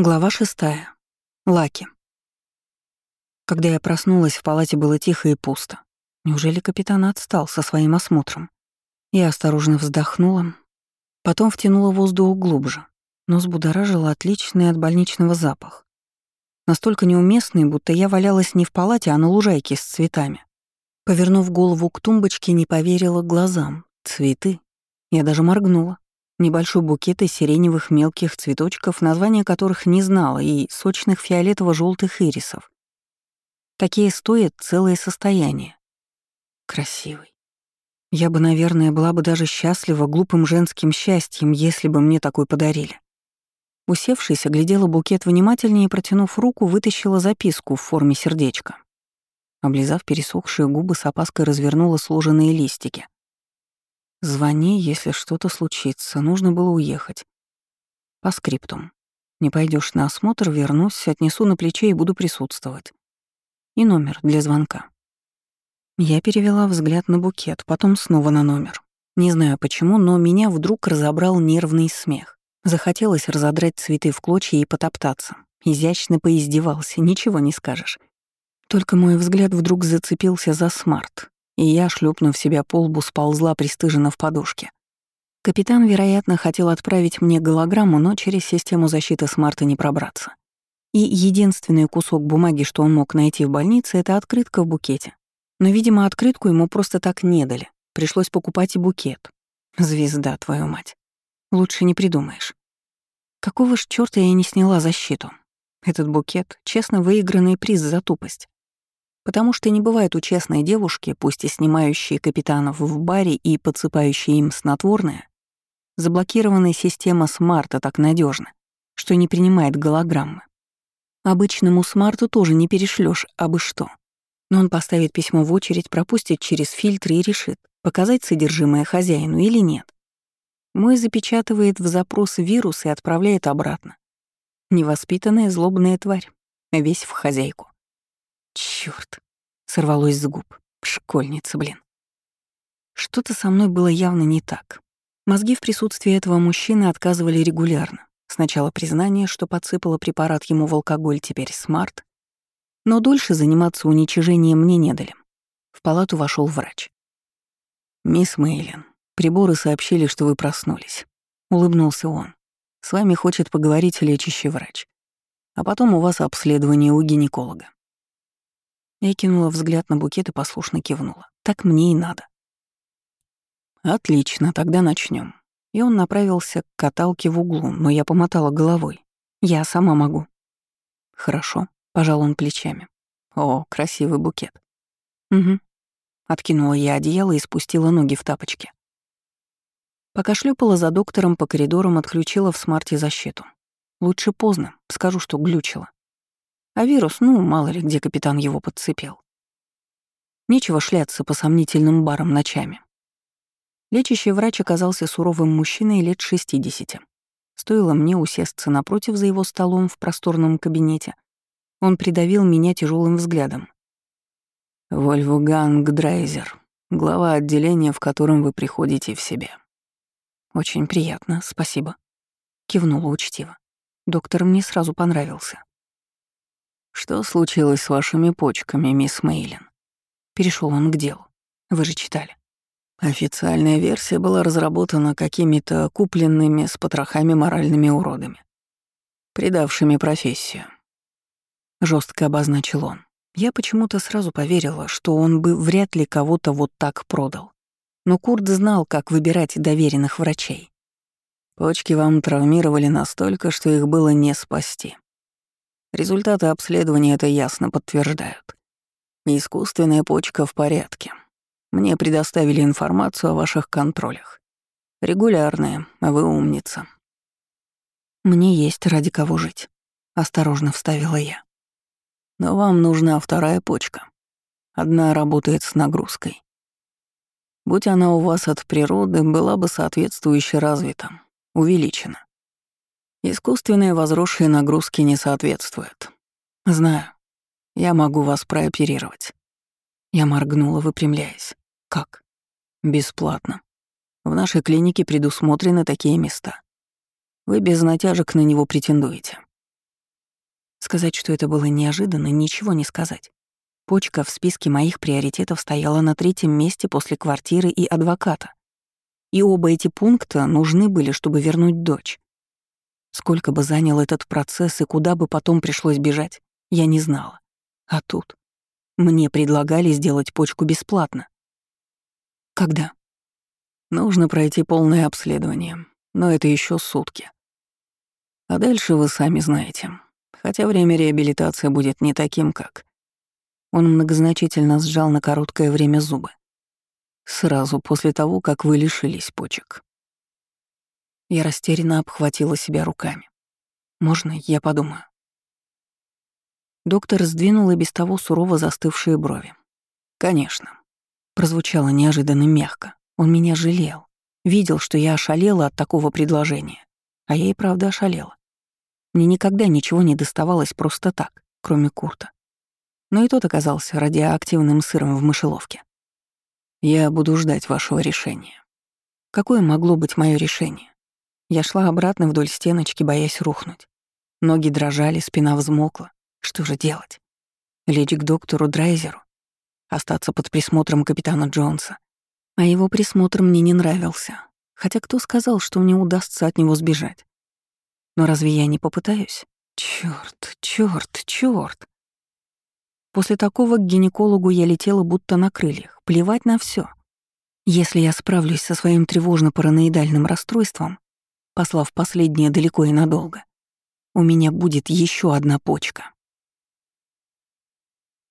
Глава шестая. Лаки. Когда я проснулась, в палате было тихо и пусто. Неужели капитан отстал со своим осмотром? Я осторожно вздохнула, потом втянула воздух глубже, но взбудоражила отличный от больничного запах. Настолько неуместный, будто я валялась не в палате, а на лужайке с цветами. Повернув голову к тумбочке, не поверила глазам. Цветы. Я даже моргнула. Небольшой букет из сиреневых мелких цветочков, названия которых не знала, и сочных фиолетово желтых ирисов. Такие стоят целое состояние. Красивый. Я бы, наверное, была бы даже счастлива глупым женским счастьем, если бы мне такой подарили. Усевшись, оглядела букет внимательнее и, протянув руку, вытащила записку в форме сердечка. Облизав пересохшие губы, с опаской развернула сложенные листики. Звони, если что-то случится, нужно было уехать. По скриптум. Не пойдешь на осмотр, вернусь, отнесу на плече и буду присутствовать. И номер для звонка. Я перевела взгляд на букет, потом снова на номер. Не знаю почему, но меня вдруг разобрал нервный смех. Захотелось разодрать цветы в клочья и потоптаться. Изящно поиздевался, ничего не скажешь. Только мой взгляд вдруг зацепился за смарт, и я, шлепнув себя по лбу, сползла пристыженно в подушке. Капитан, вероятно, хотел отправить мне голограмму, но через систему защиты смарта не пробраться. И единственный кусок бумаги, что он мог найти в больнице, это открытка в букете. Но, видимо, открытку ему просто так не дали. Пришлось покупать и букет. Звезда, твою мать. Лучше не придумаешь. Какого ж чёрта я не сняла защиту? Этот букет — честно выигранный приз за тупость. Потому что не бывает у честной девушки, пусть и снимающей капитанов в баре и подсыпающей им снотворное, заблокированная система смарта так надежна, что не принимает голограммы. Обычному смарту тоже не перешлешь, абы что. Но он поставит письмо в очередь, пропустит через фильтры и решит, показать содержимое хозяину или нет. Мой запечатывает в запрос вирус и отправляет обратно. Невоспитанная злобная тварь, весь в хозяйку. Чёрт, сорвалось с губ. Школьница, блин. Что-то со мной было явно не так. Мозги в присутствии этого мужчины отказывали регулярно. Сначала признание, что подсыпала препарат ему в алкоголь, теперь смарт. Но дольше заниматься уничижением мне не дали. В палату вошел врач. «Мисс Мейлин, приборы сообщили, что вы проснулись». Улыбнулся он. «С вами хочет поговорить лечащий врач. А потом у вас обследование у гинеколога. Я кинула взгляд на букет и послушно кивнула. Так мне и надо. Отлично, тогда начнем. И он направился к каталке в углу, но я помотала головой. Я сама могу. Хорошо, пожал он плечами. О, красивый букет. Угу. Откинула я одеяло и спустила ноги в тапочки. Пока шлепала за доктором по коридорам, отключила в смарте защиту. Лучше поздно, скажу, что глючила. А вирус, ну, мало ли, где капитан его подцепил. Нечего шляться по сомнительным барам ночами. Лечащий врач оказался суровым мужчиной лет 60. Стоило мне усесться напротив за его столом в просторном кабинете. Он придавил меня тяжелым взглядом. «Вольфганг Драйзер, глава отделения, в котором вы приходите в себя». «Очень приятно, спасибо», — кивнула учтиво. Доктор мне сразу понравился. «Что случилось с вашими почками, мисс Мейлин?» Перешел он к делу. Вы же читали. Официальная версия была разработана какими-то купленными с потрохами моральными уродами, предавшими профессию. Жестко обозначил он. Я почему-то сразу поверила, что он бы вряд ли кого-то вот так продал. Но Курт знал, как выбирать доверенных врачей. Почки вам травмировали настолько, что их было не спасти. Результаты обследования это ясно подтверждают. Искусственная почка в порядке. Мне предоставили информацию о ваших контролях. Регулярные, а вы умница. Мне есть ради кого жить. Осторожно вставила я. Но вам нужна вторая почка. Одна работает с нагрузкой. Будь она у вас от природы, была бы соответствующе развита, увеличена. Искусственные возросшие нагрузки не соответствуют. Знаю. Я могу вас прооперировать. Я моргнула, выпрямляясь. Как? Бесплатно. В нашей клинике предусмотрены такие места. Вы без натяжек на него претендуете. Сказать, что это было неожиданно, ничего не сказать. Почка в списке моих приоритетов стояла на третьем месте после квартиры и адвоката. И оба эти пункта нужны были, чтобы вернуть дочь. Сколько бы занял этот процесс и куда бы потом пришлось бежать, я не знала. А тут мне предлагали сделать почку бесплатно. Когда? Нужно пройти полное обследование, но это еще сутки. А дальше вы сами знаете. Хотя время реабилитации будет не таким, как... Он многозначительно сжал на короткое время зубы. Сразу после того, как вы лишились почек. Я растерянно обхватила себя руками. «Можно, я подумаю?» Доктор сдвинул и без того сурово застывшие брови. «Конечно». Прозвучало неожиданно мягко. Он меня жалел. Видел, что я ошалела от такого предложения. А я и правда ошалела. Мне никогда ничего не доставалось просто так, кроме Курта. Но и тот оказался радиоактивным сыром в мышеловке. Я буду ждать вашего решения. Какое могло быть мое решение? Я шла обратно вдоль стеночки, боясь рухнуть. Ноги дрожали, спина взмокла. Что же делать? Лечь к доктору Драйзеру? Остаться под присмотром капитана Джонса? А его присмотр мне не нравился. Хотя кто сказал, что мне удастся от него сбежать? Но разве я не попытаюсь? Чёрт, чёрт, чёрт. После такого к гинекологу я летела будто на крыльях. Плевать на всё. Если я справлюсь со своим тревожно-параноидальным расстройством, послав последнее далеко и надолго, у меня будет ещё одна почка.